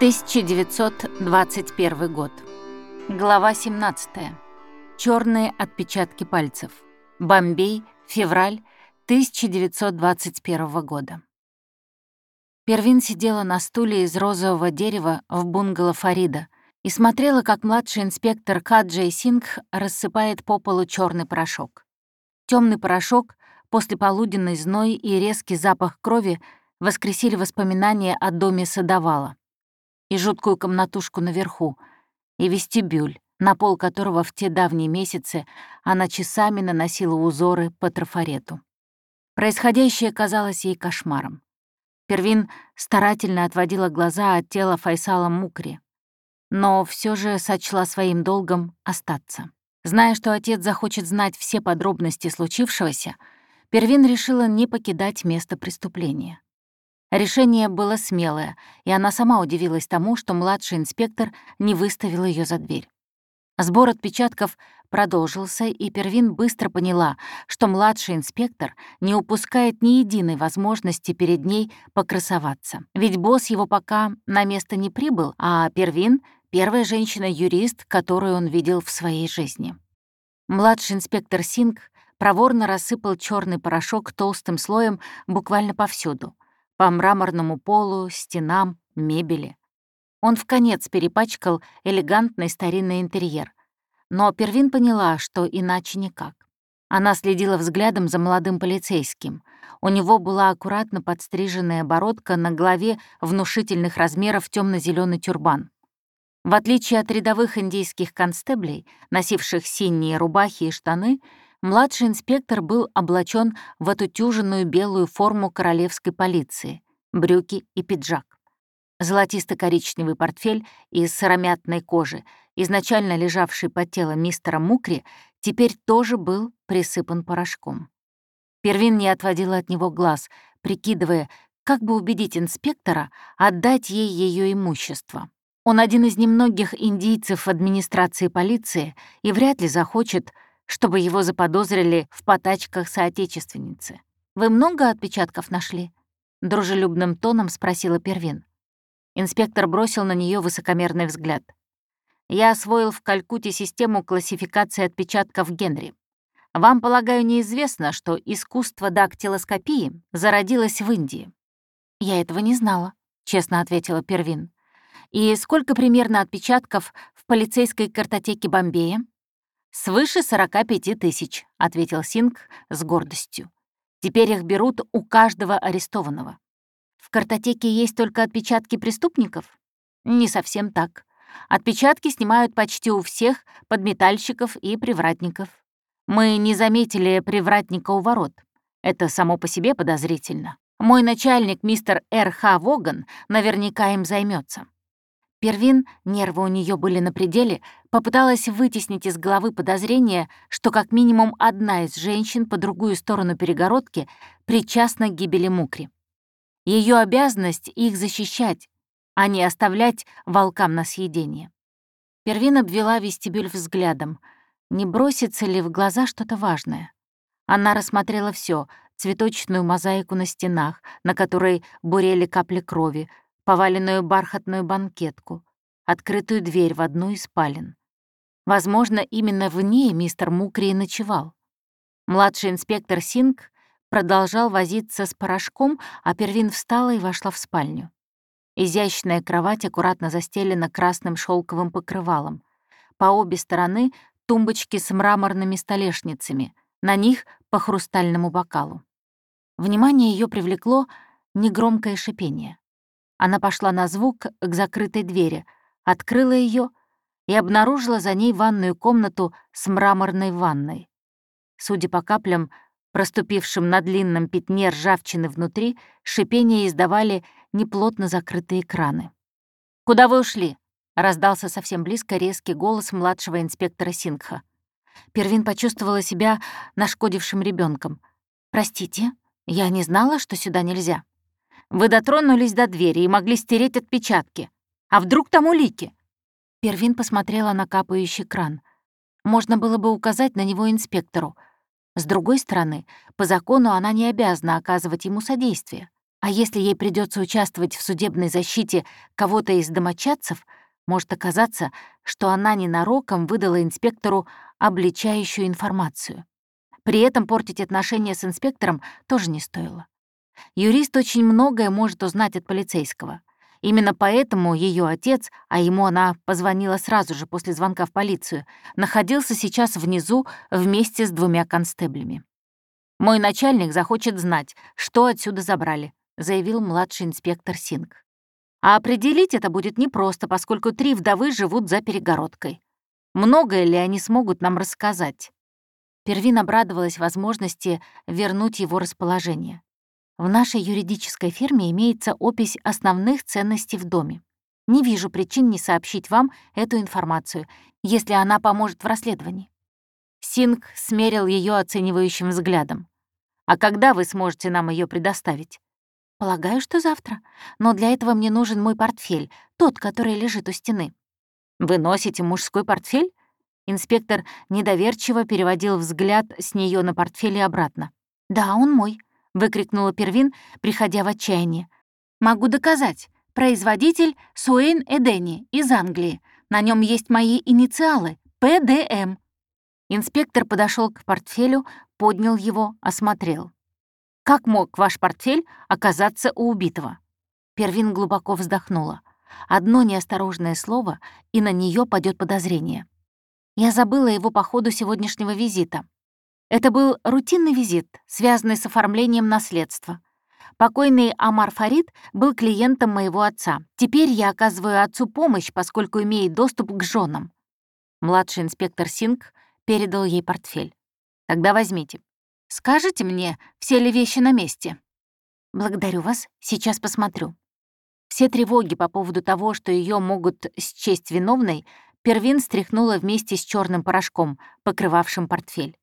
1921 год. Глава 17. Черные отпечатки пальцев. Бомбей, февраль 1921 года. Первин сидела на стуле из розового дерева в бунгало Фарида и смотрела, как младший инспектор Каджей Сингх рассыпает по полу черный порошок. Темный порошок, после полуденной зной и резкий запах крови воскресили воспоминания о доме садовала и жуткую комнатушку наверху, и вестибюль, на пол которого в те давние месяцы она часами наносила узоры по трафарету. Происходящее казалось ей кошмаром. Первин старательно отводила глаза от тела Файсала Мукри, но все же сочла своим долгом остаться. Зная, что отец захочет знать все подробности случившегося, Первин решила не покидать место преступления. Решение было смелое, и она сама удивилась тому, что младший инспектор не выставил ее за дверь. Сбор отпечатков продолжился, и Первин быстро поняла, что младший инспектор не упускает ни единой возможности перед ней покрасоваться. Ведь босс его пока на место не прибыл, а Первин — первая женщина-юрист, которую он видел в своей жизни. Младший инспектор Синг проворно рассыпал черный порошок толстым слоем буквально повсюду по мраморному полу, стенам, мебели. Он в конец перепачкал элегантный старинный интерьер. Но Первин поняла, что иначе никак. Она следила взглядом за молодым полицейским. У него была аккуратно подстриженная бородка, на голове внушительных размеров темно зеленый тюрбан. В отличие от рядовых индийских констеблей, носивших синие рубахи и штаны, младший инспектор был облачен в отутюженную белую форму королевской полиции, брюки и пиджак. Золотисто-коричневый портфель из сыромятной кожи, изначально лежавший под телом мистера Мукри, теперь тоже был присыпан порошком. Первин не отводила от него глаз, прикидывая, как бы убедить инспектора отдать ей ее имущество. Он один из немногих индийцев в администрации полиции и вряд ли захочет, чтобы его заподозрили в потачках соотечественницы. «Вы много отпечатков нашли?» — дружелюбным тоном спросила Первин. Инспектор бросил на нее высокомерный взгляд. «Я освоил в Калькутте систему классификации отпечатков Генри. Вам, полагаю, неизвестно, что искусство дактилоскопии зародилось в Индии». «Я этого не знала», — честно ответила Первин. «И сколько примерно отпечатков в полицейской картотеке Бомбея?» «Свыше 45 тысяч», — ответил Синг с гордостью. «Теперь их берут у каждого арестованного». «В картотеке есть только отпечатки преступников?» «Не совсем так. Отпечатки снимают почти у всех подметальщиков и привратников. Мы не заметили привратника у ворот. Это само по себе подозрительно. Мой начальник, мистер Р.Х. Воган, наверняка им займется. Первин, нервы у нее были на пределе, попыталась вытеснить из головы подозрение, что как минимум одна из женщин по другую сторону перегородки причастна к гибели Мукри. Ее обязанность их защищать, а не оставлять волкам на съедение. Первин обвела вестибюль взглядом. Не бросится ли в глаза что-то важное? Она рассмотрела все: цветочную мозаику на стенах, на которой бурели капли крови, поваленную бархатную банкетку, открытую дверь в одну из спален. Возможно, именно в ней мистер Мукри и ночевал. Младший инспектор Синг продолжал возиться с порошком, а Первин встала и вошла в спальню. Изящная кровать аккуратно застелена красным шелковым покрывалом. По обе стороны — тумбочки с мраморными столешницами, на них — по хрустальному бокалу. Внимание ее привлекло негромкое шипение. Она пошла на звук к закрытой двери, открыла ее и обнаружила за ней ванную комнату с мраморной ванной. Судя по каплям, проступившим на длинном пятне ржавчины внутри, шипение издавали неплотно закрытые краны. «Куда вы ушли?» — раздался совсем близко резкий голос младшего инспектора Сингха. Первин почувствовала себя нашкодившим ребенком. «Простите, я не знала, что сюда нельзя». Вы дотронулись до двери и могли стереть отпечатки. А вдруг там улики?» Первин посмотрела на капающий кран. Можно было бы указать на него инспектору. С другой стороны, по закону она не обязана оказывать ему содействие. А если ей придется участвовать в судебной защите кого-то из домочадцев, может оказаться, что она ненароком выдала инспектору обличающую информацию. При этом портить отношения с инспектором тоже не стоило. Юрист очень многое может узнать от полицейского. Именно поэтому ее отец, а ему она позвонила сразу же после звонка в полицию, находился сейчас внизу вместе с двумя констеблями. «Мой начальник захочет знать, что отсюда забрали», заявил младший инспектор Синг. «А определить это будет непросто, поскольку три вдовы живут за перегородкой. Многое ли они смогут нам рассказать?» Первин обрадовалась возможности вернуть его расположение. В нашей юридической фирме имеется опись основных ценностей в доме. Не вижу причин не сообщить вам эту информацию, если она поможет в расследовании». Синг смерил ее оценивающим взглядом. «А когда вы сможете нам ее предоставить?» «Полагаю, что завтра. Но для этого мне нужен мой портфель, тот, который лежит у стены». «Вы носите мужской портфель?» Инспектор недоверчиво переводил взгляд с нее на портфель и обратно. «Да, он мой», — выкрикнула Первин, приходя в отчаяние. «Могу доказать. Производитель Суэйн Эдени из Англии. На нем есть мои инициалы — ПДМ». Инспектор подошел к портфелю, поднял его, осмотрел. «Как мог ваш портфель оказаться у убитого?» Первин глубоко вздохнула. Одно неосторожное слово, и на нее падет подозрение. Я забыла его по ходу сегодняшнего визита. Это был рутинный визит, связанный с оформлением наследства. Покойный Амар Фарид был клиентом моего отца. Теперь я оказываю отцу помощь, поскольку имею доступ к женам. Младший инспектор Синг передал ей портфель. «Тогда возьмите. Скажите мне, все ли вещи на месте?» «Благодарю вас, сейчас посмотрю». Все тревоги по поводу того, что ее могут счесть виновной, Первин стряхнула вместе с черным порошком, покрывавшим портфель.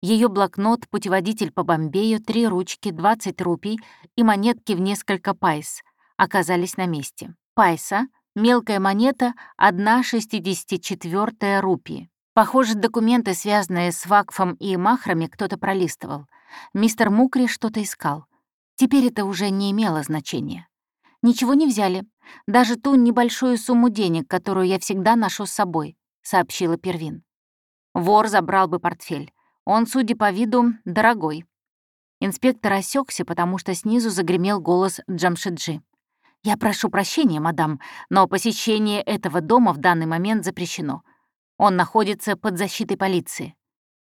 Ее блокнот, путеводитель по Бомбею, три ручки, 20 рупий и монетки в несколько пайс оказались на месте. Пайса — мелкая монета, одна 64 рупии. Похоже, документы, связанные с Вакфом и Махрами, кто-то пролистывал. Мистер Мукри что-то искал. Теперь это уже не имело значения. Ничего не взяли. Даже ту небольшую сумму денег, которую я всегда ношу с собой, сообщила Первин. Вор забрал бы портфель. Он, судя по виду, дорогой. Инспектор осекся, потому что снизу загремел голос Джамшиджи. «Я прошу прощения, мадам, но посещение этого дома в данный момент запрещено. Он находится под защитой полиции».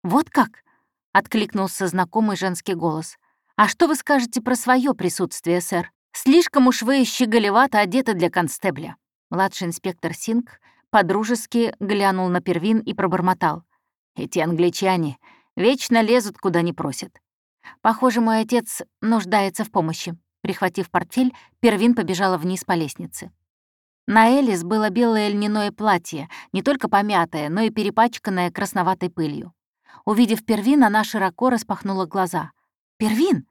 «Вот как?» — откликнулся знакомый женский голос. «А что вы скажете про свое присутствие, сэр? Слишком уж вы щеголевато одеты для констебля». Младший инспектор Синг подружески глянул на Первин и пробормотал. «Эти англичане Вечно лезут, куда не просят. Похоже, мой отец нуждается в помощи. Прихватив портфель, Первин побежала вниз по лестнице. На Элис было белое льняное платье, не только помятое, но и перепачканное красноватой пылью. Увидев Первин, она широко распахнула глаза. «Первин,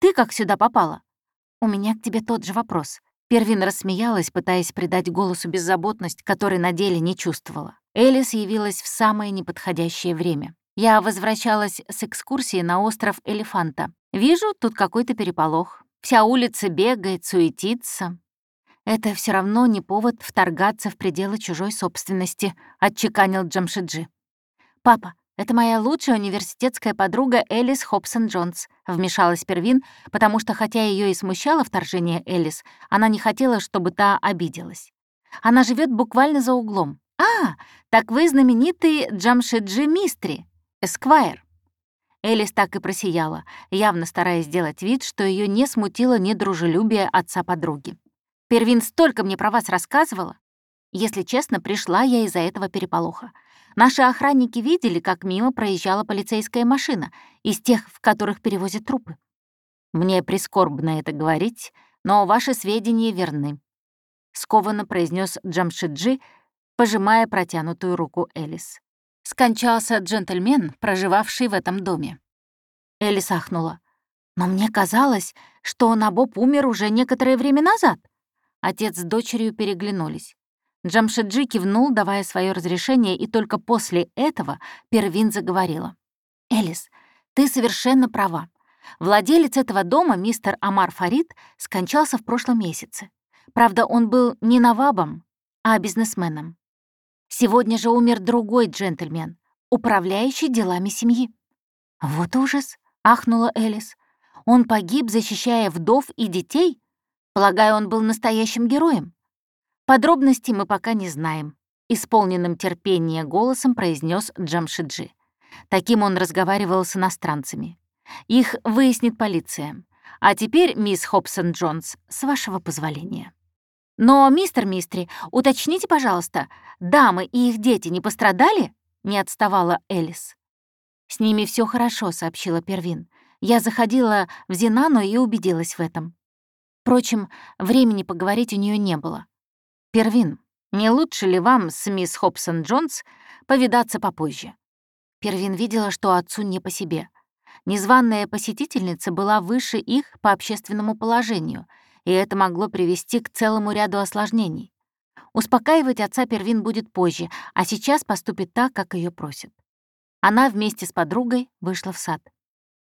ты как сюда попала?» «У меня к тебе тот же вопрос». Первин рассмеялась, пытаясь придать голосу беззаботность, которой на деле не чувствовала. Элис явилась в самое неподходящее время. Я возвращалась с экскурсии на остров Элефанта. Вижу, тут какой-то переполох. Вся улица бегает, суетится. Это все равно не повод вторгаться в пределы чужой собственности, отчеканил Джамшиджи. Папа, это моя лучшая университетская подруга Элис Хобсон Джонс, вмешалась Первин, потому что хотя ее и смущало вторжение Элис, она не хотела, чтобы та обиделась. Она живет буквально за углом. «А, так вы знаменитый Джамшиджи Мистри!» Эсквайр. Элис так и просияла, явно стараясь сделать вид, что ее не смутило недружелюбие отца подруги. «Первин столько мне про вас рассказывала. Если честно, пришла я из-за этого переполоха. Наши охранники видели, как мимо проезжала полицейская машина, из тех, в которых перевозят трупы. Мне прискорбно это говорить, но ваши сведения верны», — скованно произнес Джамшиджи, пожимая протянутую руку Элис скончался джентльмен, проживавший в этом доме. Элли сахнула. «Но мне казалось, что Набоб умер уже некоторое время назад». Отец с дочерью переглянулись. Джамшиджи кивнул, давая свое разрешение, и только после этого Первин заговорила. «Элис, ты совершенно права. Владелец этого дома, мистер Амар Фарид, скончался в прошлом месяце. Правда, он был не навабом, а бизнесменом. Сегодня же умер другой джентльмен, управляющий делами семьи. «Вот ужас!» — ахнула Элис. «Он погиб, защищая вдов и детей? Полагаю, он был настоящим героем?» «Подробностей мы пока не знаем», — исполненным терпения голосом произнес Джамшиджи. Таким он разговаривал с иностранцами. «Их выяснит полиция. А теперь, мисс Хобсон-Джонс, с вашего позволения». «Но, мистер Мистри, уточните, пожалуйста, дамы и их дети не пострадали?» — не отставала Элис. «С ними все хорошо», — сообщила Первин. «Я заходила в Зинану и убедилась в этом». Впрочем, времени поговорить у нее не было. «Первин, не лучше ли вам с мисс Хобсон-Джонс повидаться попозже?» Первин видела, что отцу не по себе. Незваная посетительница была выше их по общественному положению — и это могло привести к целому ряду осложнений. Успокаивать отца Первин будет позже, а сейчас поступит так, как ее просят. Она вместе с подругой вышла в сад.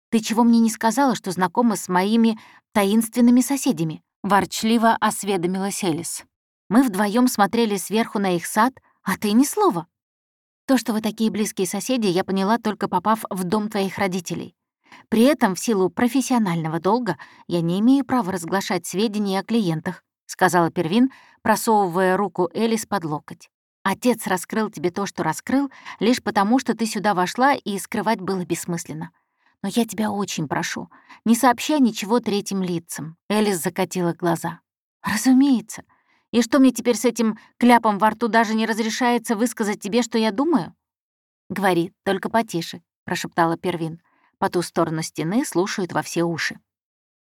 «Ты чего мне не сказала, что знакома с моими таинственными соседями?» — ворчливо осведомилась Элис. «Мы вдвоем смотрели сверху на их сад, а ты ни слова. То, что вы такие близкие соседи, я поняла, только попав в дом твоих родителей. При этом, в силу профессионального долга, я не имею права разглашать сведения о клиентах», — сказала Первин, просовывая руку Элис под локоть. «Отец раскрыл тебе то, что раскрыл, лишь потому, что ты сюда вошла, и скрывать было бессмысленно. Но я тебя очень прошу, не сообщай ничего третьим лицам». Элис закатила глаза. «Разумеется. И что мне теперь с этим кляпом во рту даже не разрешается высказать тебе, что я думаю?» «Говори, только потише», — прошептала Первин. По ту сторону стены слушают во все уши.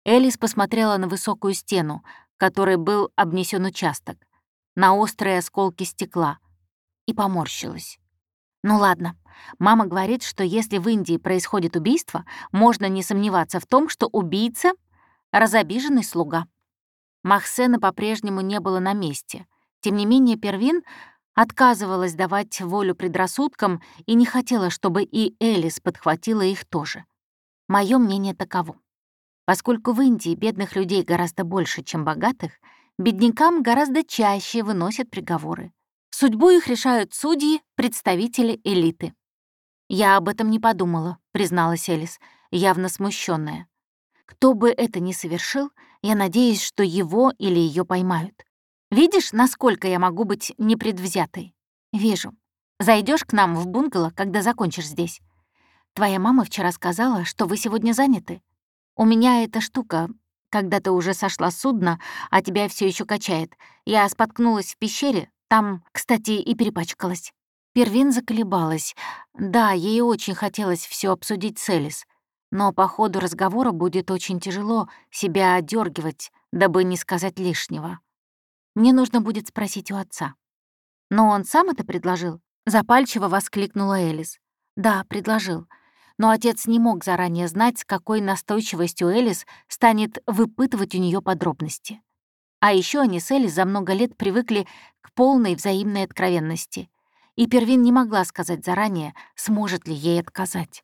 Элис посмотрела на высокую стену, которой был обнесен участок, на острые осколки стекла, и поморщилась. Ну ладно, мама говорит, что если в Индии происходит убийство, можно не сомневаться в том, что убийца — разобиженный слуга. Махсена по-прежнему не было на месте. Тем не менее, Первин отказывалась давать волю предрассудкам и не хотела, чтобы и Элис подхватила их тоже. Моё мнение таково. Поскольку в Индии бедных людей гораздо больше, чем богатых, беднякам гораздо чаще выносят приговоры. Судьбу их решают судьи, представители элиты. «Я об этом не подумала», — призналась Элис, явно смущенная. «Кто бы это ни совершил, я надеюсь, что его или ее поймают. Видишь, насколько я могу быть непредвзятой? Вижу. Зайдешь к нам в бунгало, когда закончишь здесь. Твоя мама вчера сказала, что вы сегодня заняты. У меня эта штука, когда ты уже сошла с судна, а тебя все еще качает. Я споткнулась в пещере, там, кстати, и перепачкалась». Первин заколебалась. Да, ей очень хотелось все обсудить с Элис, но по ходу разговора будет очень тяжело себя одергивать, дабы не сказать лишнего. Мне нужно будет спросить у отца. Но он сам это предложил? Запальчиво воскликнула Элис. Да, предложил. Но отец не мог заранее знать, с какой настойчивостью Элис станет выпытывать у нее подробности. А еще они с Элис за много лет привыкли к полной взаимной откровенности. И Первин не могла сказать заранее, сможет ли ей отказать.